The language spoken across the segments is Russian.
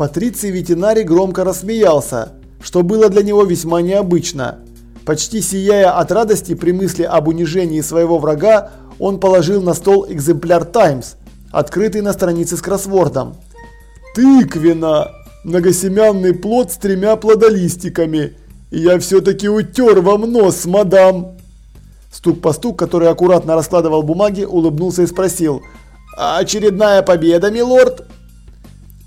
Патриций ветеринарий громко рассмеялся, что было для него весьма необычно. Почти сияя от радости при мысли об унижении своего врага, он положил на стол экземпляр «Таймс», открытый на странице с кроссвордом. «Тыквина! Многосемянный плод с тремя плодолистиками. И я все-таки утер вам нос, мадам!» Стук по стук, который аккуратно раскладывал бумаги, улыбнулся и спросил. «Очередная победа, милорд?»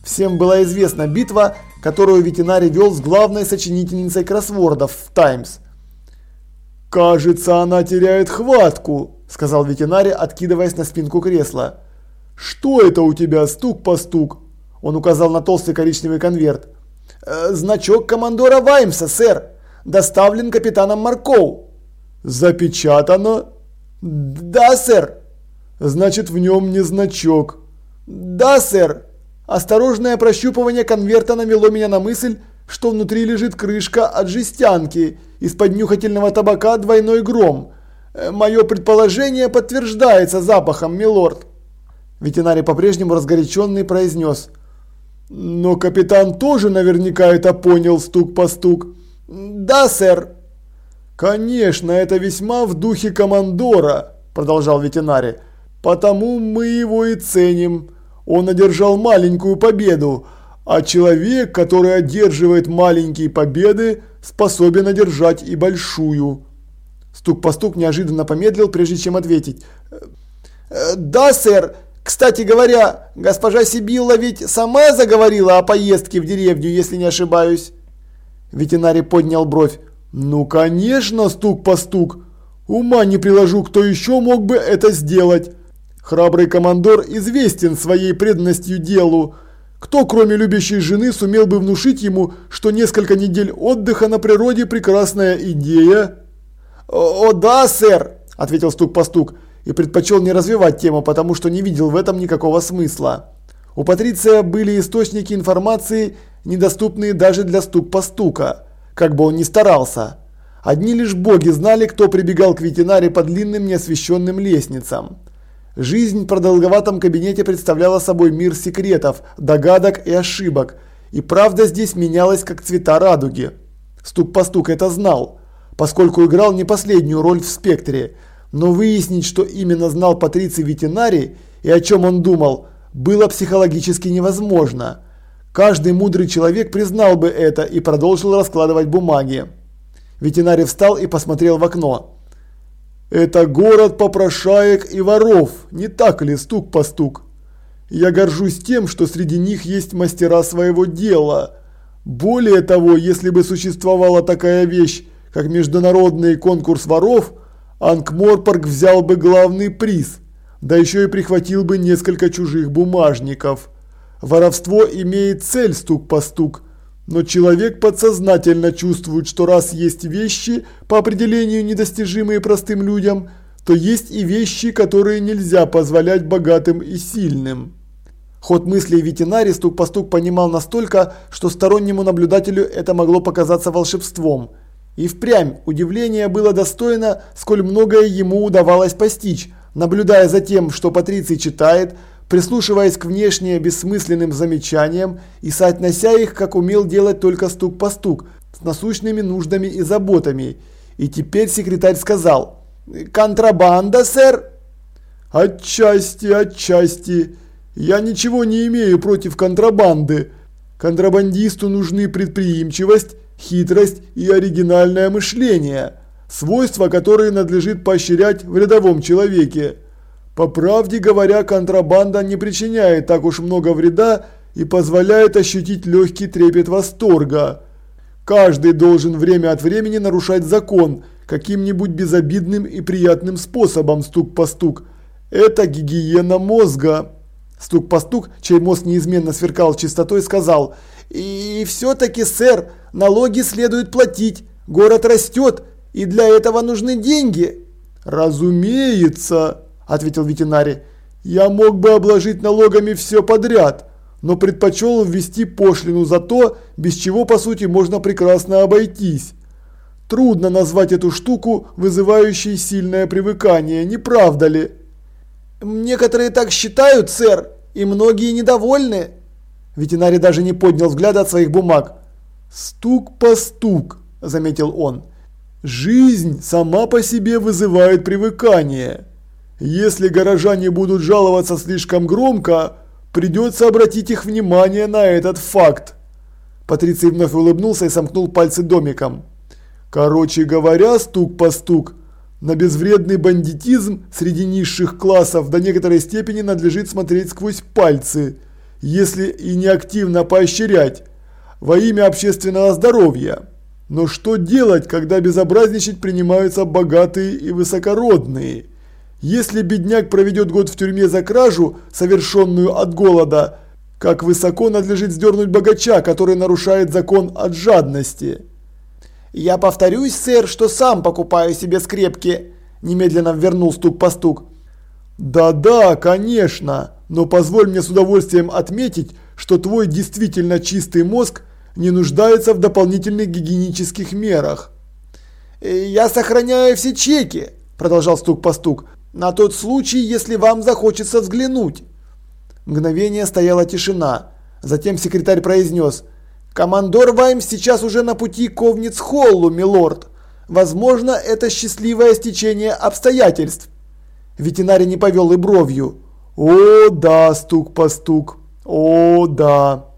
Всем была известна битва, которую ветеринарий вел с главной сочинительницей кроссвордов в «Таймс». «Кажется, она теряет хватку», – сказал ветеринарий, откидываясь на спинку кресла. «Что это у тебя, стук по стук?» Он указал на толстый коричневый конверт. «Э, «Значок командора Ваймса, сэр. Доставлен капитаном Маркоу». «Запечатано?» «Да, сэр». «Значит, в нем не значок». «Да, сэр». Осторожное прощупывание конверта навело меня на мысль, что внутри лежит крышка от жестянки, из-под нюхательного табака двойной гром. Э, Мое предположение подтверждается запахом, милорд. Ветеринарий по-прежнему разгоряченный произнес. Но капитан тоже наверняка это понял стук по стук. Да, сэр. Конечно, это весьма в духе командора, продолжал ветеринарий. Потому мы его и ценим. Он одержал маленькую победу, а человек, который одерживает маленькие победы, способен одержать и большую. Стук по стук неожиданно помедлил, прежде чем ответить. «Э, «Да, сэр. Кстати говоря, госпожа Сибилла ведь сама заговорила о поездке в деревню, если не ошибаюсь». Ветеринарий поднял бровь. «Ну, конечно, стук по стук. Ума не приложу, кто еще мог бы это сделать. Храбрый командор известен своей преданностью делу. Кто, кроме любящей жены, сумел бы внушить ему, что несколько недель отдыха на природе прекрасная идея? «О, да, сэр!» – ответил стук по стук и предпочел не развивать тему, потому что не видел в этом никакого смысла. У Патриция были источники информации, недоступные даже для стук по стука, как бы он ни старался. Одни лишь боги знали, кто прибегал к ветеринаре по длинным неосвещенным лестницам. Жизнь в продолговатом кабинете представляла собой мир секретов, догадок и ошибок, и правда здесь менялась как цвета радуги. Стук по стук это знал, поскольку играл не последнюю роль в спектре, но выяснить, что именно знал Патриций ветеринарий и о чем он думал, было психологически невозможно. Каждый мудрый человек признал бы это и продолжил раскладывать бумаги. Ветеринарий встал и посмотрел в окно. Это город попрошаек и воров, не так ли, стук по стук? Я горжусь тем, что среди них есть мастера своего дела. Более того, если бы существовала такая вещь, как международный конкурс воров, Анкморпорг взял бы главный приз, да еще и прихватил бы несколько чужих бумажников. Воровство имеет цель стук по стук – но человек подсознательно чувствует, что раз есть вещи, по определению недостижимые простым людям, то есть и вещи, которые нельзя позволять богатым и сильным. Ход мыслей ветеринарий стук по стук понимал настолько, что стороннему наблюдателю это могло показаться волшебством. И впрямь удивление было достойно, сколь многое ему удавалось постичь, наблюдая за тем, что Патриций читает, прислушиваясь к внешне бессмысленным замечаниям и соотнося их, как умел делать только стук по стук, с насущными нуждами и заботами. И теперь секретарь сказал «Контрабанда, сэр?» «Отчасти, отчасти. Я ничего не имею против контрабанды. Контрабандисту нужны предприимчивость, хитрость и оригинальное мышление, свойства, которые надлежит поощрять в рядовом человеке. По правде говоря, контрабанда не причиняет так уж много вреда и позволяет ощутить легкий трепет восторга. Каждый должен время от времени нарушать закон каким-нибудь безобидным и приятным способом стук по стук. Это гигиена мозга. Стук по стук, чей мозг неизменно сверкал чистотой, сказал «И все-таки, сэр, налоги следует платить, город растет, и для этого нужны деньги». «Разумеется», – ответил ветеринарий. «Я мог бы обложить налогами все подряд, но предпочел ввести пошлину за то, без чего по сути можно прекрасно обойтись. Трудно назвать эту штуку, вызывающей сильное привыкание, не правда ли?» «Некоторые так считают, сэр, и многие недовольны». Ветеринарий даже не поднял взгляда от своих бумаг. «Стук по стук», – заметил он. «Жизнь сама по себе вызывает привыкание. Если горожане будут жаловаться слишком громко, придется обратить их внимание на этот факт». Патриций вновь улыбнулся и сомкнул пальцы домиком. «Короче говоря, стук по стук. На безвредный бандитизм среди низших классов до некоторой степени надлежит смотреть сквозь пальцы» если и не активно поощрять, во имя общественного здоровья. Но что делать, когда безобразничать принимаются богатые и высокородные? Если бедняк проведет год в тюрьме за кражу, совершенную от голода, как высоко надлежит сдернуть богача, который нарушает закон от жадности? «Я повторюсь, сэр, что сам покупаю себе скрепки», – немедленно вернул стук по стук. «Да-да, конечно но позволь мне с удовольствием отметить, что твой действительно чистый мозг не нуждается в дополнительных гигиенических мерах. «Э, «Я сохраняю все чеки», – продолжал стук по стук, – «на тот случай, если вам захочется взглянуть». Мгновение стояла тишина. Затем секретарь произнес «Командор Ваймс сейчас уже на пути к Овниц-Холлу, милорд. Возможно, это счастливое стечение обстоятельств». Ветеринарий не повел и бровью. О, да, стук по стук. О, да.